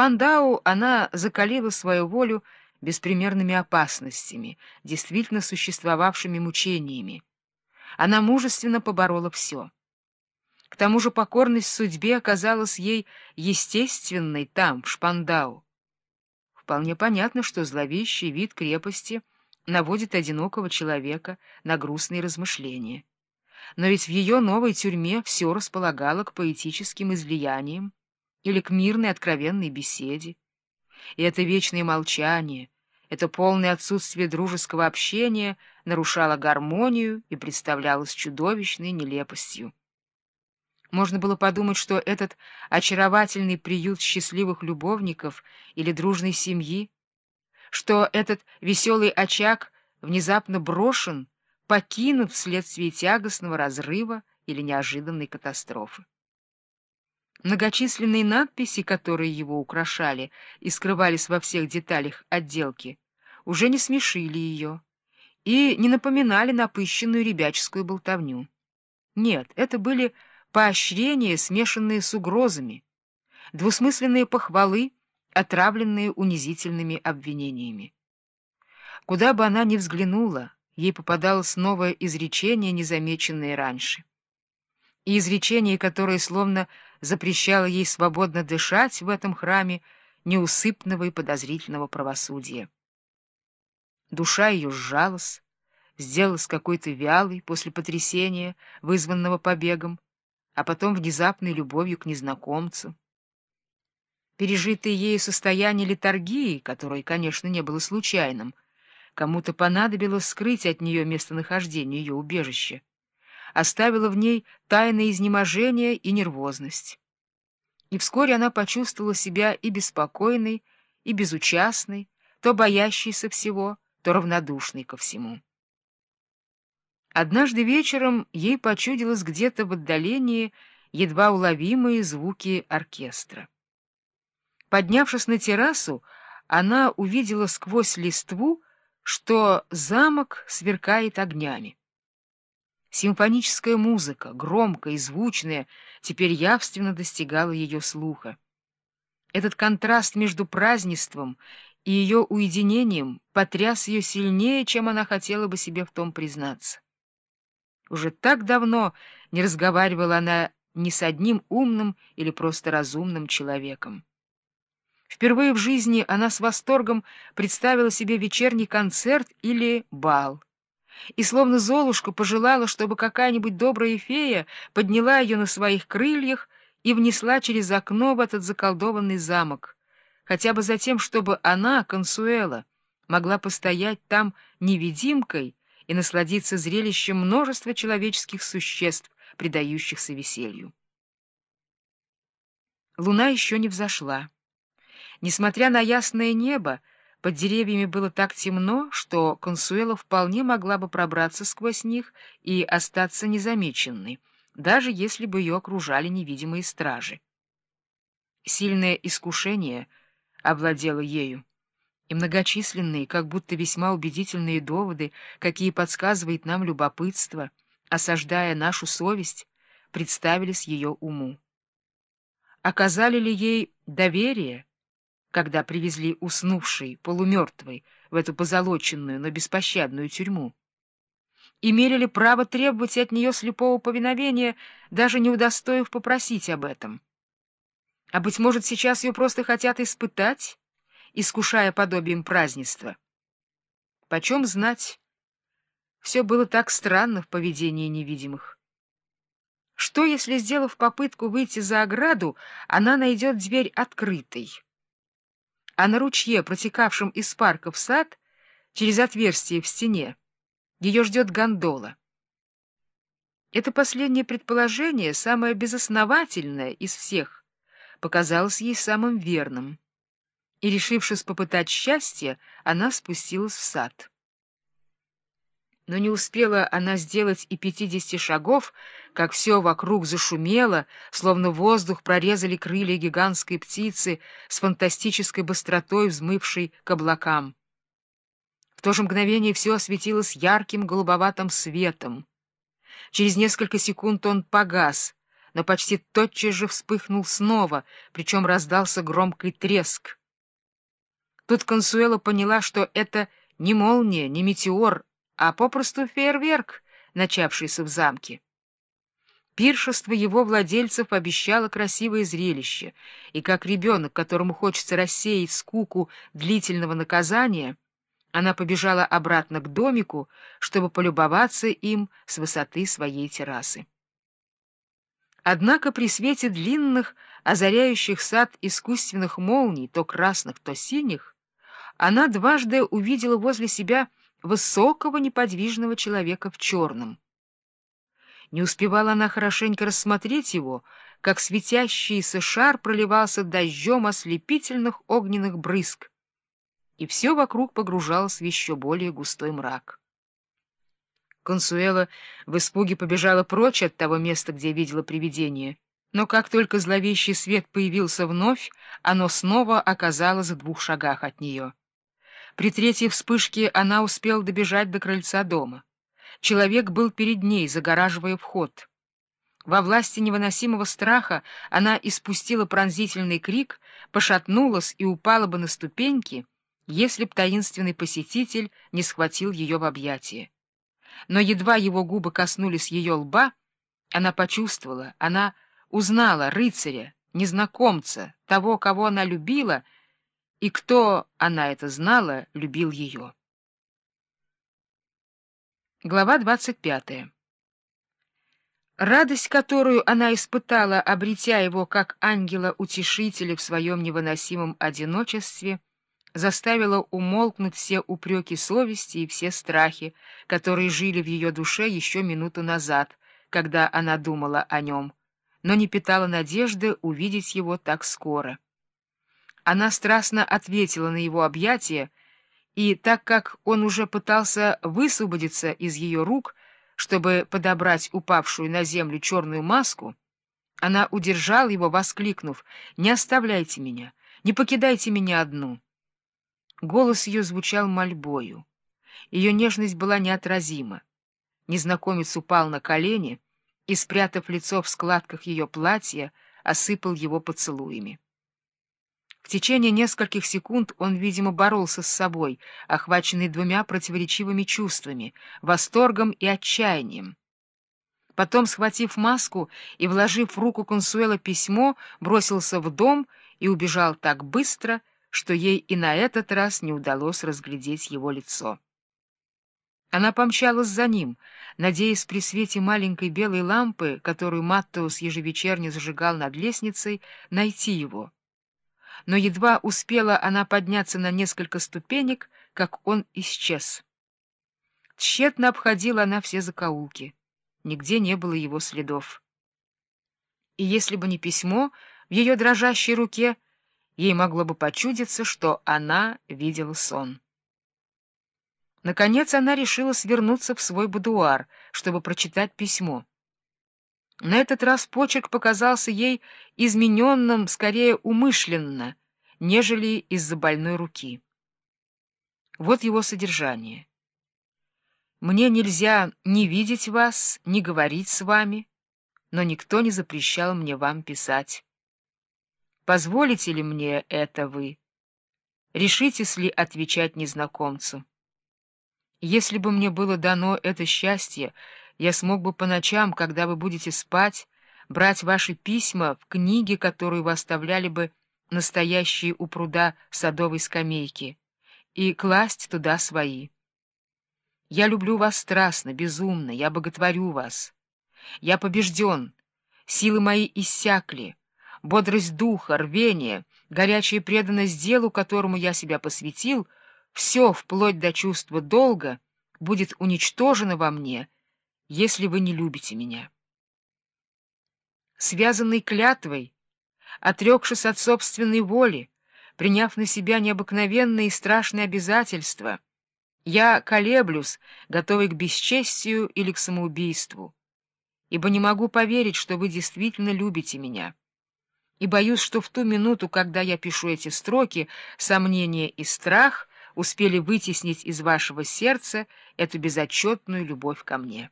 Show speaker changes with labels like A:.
A: Шпандау она закалила свою волю беспримерными опасностями, действительно существовавшими мучениями. Она мужественно поборола все. К тому же покорность судьбе оказалась ей естественной там, в Шпандау. Вполне понятно, что зловещий вид крепости наводит одинокого человека на грустные размышления. Но ведь в ее новой тюрьме все располагало к поэтическим излияниям или к мирной откровенной беседе. И это вечное молчание, это полное отсутствие дружеского общения нарушало гармонию и представлялось чудовищной нелепостью. Можно было подумать, что этот очаровательный приют счастливых любовников или дружной семьи, что этот веселый очаг внезапно брошен, покинут вследствие тягостного разрыва или неожиданной катастрофы. Многочисленные надписи, которые его украшали и скрывались во всех деталях отделки, уже не смешили ее и не напоминали напыщенную ребяческую болтовню. Нет, это были поощрения, смешанные с угрозами, двусмысленные похвалы, отравленные унизительными обвинениями. Куда бы она ни взглянула, ей попадалось новое изречение, незамеченное раньше. И изречение, которое словно запрещало ей свободно дышать в этом храме неусыпного и подозрительного правосудия. Душа ее сжалась, сделалась какой-то вялой после потрясения, вызванного побегом, а потом внезапной любовью к незнакомцу. Пережитое ею состояние литургии, которое, конечно, не было случайным, кому-то понадобилось скрыть от нее местонахождение ее убежища, оставило в ней тайное изнеможение и нервозность. И вскоре она почувствовала себя и беспокойной, и безучастной, то боящейся всего, то равнодушной ко всему. Однажды вечером ей почудилось где-то в отдалении едва уловимые звуки оркестра. Поднявшись на террасу, она увидела сквозь листву, что замок сверкает огнями. Симфоническая музыка, громкая и звучная, теперь явственно достигала ее слуха. Этот контраст между празднеством и ее уединением потряс ее сильнее, чем она хотела бы себе в том признаться. Уже так давно не разговаривала она ни с одним умным или просто разумным человеком. Впервые в жизни она с восторгом представила себе вечерний концерт или бал. И словно Золушка пожелала, чтобы какая-нибудь добрая фея подняла ее на своих крыльях и внесла через окно в этот заколдованный замок, хотя бы за тем, чтобы она, Консуэла, могла постоять там невидимкой и насладиться зрелищем множества человеческих существ, предающихся веселью. Луна еще не взошла. Несмотря на ясное небо, под деревьями было так темно, что Консуэла вполне могла бы пробраться сквозь них и остаться незамеченной, даже если бы ее окружали невидимые стражи. Сильное искушение овладело ею и многочисленные, как будто весьма убедительные доводы, какие подсказывает нам любопытство, осаждая нашу совесть, представились ее уму. Оказали ли ей доверие, когда привезли уснувшей, полумертвой, в эту позолоченную, но беспощадную тюрьму? Имели ли право требовать от нее слепого повиновения, даже не удостоив попросить об этом? А, быть может, сейчас ее просто хотят испытать? искушая подобием празднества. Почем знать? Все было так странно в поведении невидимых. Что, если, сделав попытку выйти за ограду, она найдет дверь открытой? А на ручье, протекавшем из парка в сад, через отверстие в стене, ее ждет гондола. Это последнее предположение, самое безосновательное из всех, показалось ей самым верным и, решившись попытать счастье, она спустилась в сад. Но не успела она сделать и пятидесяти шагов, как все вокруг зашумело, словно воздух прорезали крылья гигантской птицы с фантастической быстротой, взмывшей к облакам. В то же мгновение все осветилось ярким голубоватым светом. Через несколько секунд он погас, но почти тотчас же вспыхнул снова, причем раздался громкий треск. Тут Консуэла поняла, что это не молния, не метеор, а попросту фейерверк, начавшийся в замке. Пиршество его владельцев обещало красивое зрелище, и как ребенок, которому хочется рассеять скуку длительного наказания, она побежала обратно к домику, чтобы полюбоваться им с высоты своей террасы. Однако при свете длинных, озаряющих сад искусственных молний, то красных, то синих, она дважды увидела возле себя высокого неподвижного человека в черном. Не успевала она хорошенько рассмотреть его, как светящийся шар проливался дождем ослепительных огненных брызг, и все вокруг погружалось в еще более густой мрак. Консуэла в испуге побежала прочь от того места, где видела привидение, но как только зловещий свет появился вновь, оно снова оказалось в двух шагах от нее. При третьей вспышке она успела добежать до крыльца дома. Человек был перед ней, загораживая вход. Во власти невыносимого страха она испустила пронзительный крик, пошатнулась и упала бы на ступеньки, если б таинственный посетитель не схватил ее в объятия. Но едва его губы коснулись ее лба, она почувствовала, она узнала рыцаря, незнакомца, того, кого она любила, и кто, она это знала, любил ее. Глава 25. Радость, которую она испытала, обретя его как ангела-утешителя в своем невыносимом одиночестве, заставила умолкнуть все упреки совести и все страхи, которые жили в ее душе еще минуту назад, когда она думала о нем, но не питала надежды увидеть его так скоро. Она страстно ответила на его объятия, и так как он уже пытался высвободиться из ее рук, чтобы подобрать упавшую на землю черную маску, она удержала его, воскликнув «Не оставляйте меня, не покидайте меня одну». Голос ее звучал мольбою. Ее нежность была неотразима. Незнакомец упал на колени и, спрятав лицо в складках ее платья, осыпал его поцелуями. Течение нескольких секунд он, видимо, боролся с собой, охваченный двумя противоречивыми чувствами — восторгом и отчаянием. Потом, схватив маску и вложив в руку Консуэла письмо, бросился в дом и убежал так быстро, что ей и на этот раз не удалось разглядеть его лицо. Она помчалась за ним, надеясь при свете маленькой белой лампы, которую Маттеус ежевечерне зажигал над лестницей, найти его но едва успела она подняться на несколько ступенек, как он исчез. Тщетно обходила она все закоулки. Нигде не было его следов. И если бы не письмо в ее дрожащей руке, ей могло бы почудиться, что она видела сон. Наконец она решила свернуться в свой будуар, чтобы прочитать письмо. На этот раз почерк показался ей измененным, скорее умышленно, нежели из-за больной руки. Вот его содержание. «Мне нельзя ни видеть вас, ни говорить с вами, но никто не запрещал мне вам писать. Позволите ли мне это вы? Решитесь ли отвечать незнакомцу? Если бы мне было дано это счастье, я смог бы по ночам, когда вы будете спать, брать ваши письма в книге, которую вы оставляли бы настоящие у пруда садовой скамейки, и класть туда свои. Я люблю вас страстно, безумно, я боготворю вас. Я побежден, силы мои иссякли, бодрость духа, рвение, горячая преданность делу, которому я себя посвятил, все, вплоть до чувства долга, будет уничтожено во мне — если вы не любите меня. Связанный клятвой, отрекшись от собственной воли, приняв на себя необыкновенные и страшные обязательства, я колеблюсь, готовый к бесчестию или к самоубийству, ибо не могу поверить, что вы действительно любите меня, и боюсь, что в ту минуту, когда я пишу эти строки, сомнение и страх успели вытеснить из вашего сердца эту безотчетную любовь ко мне.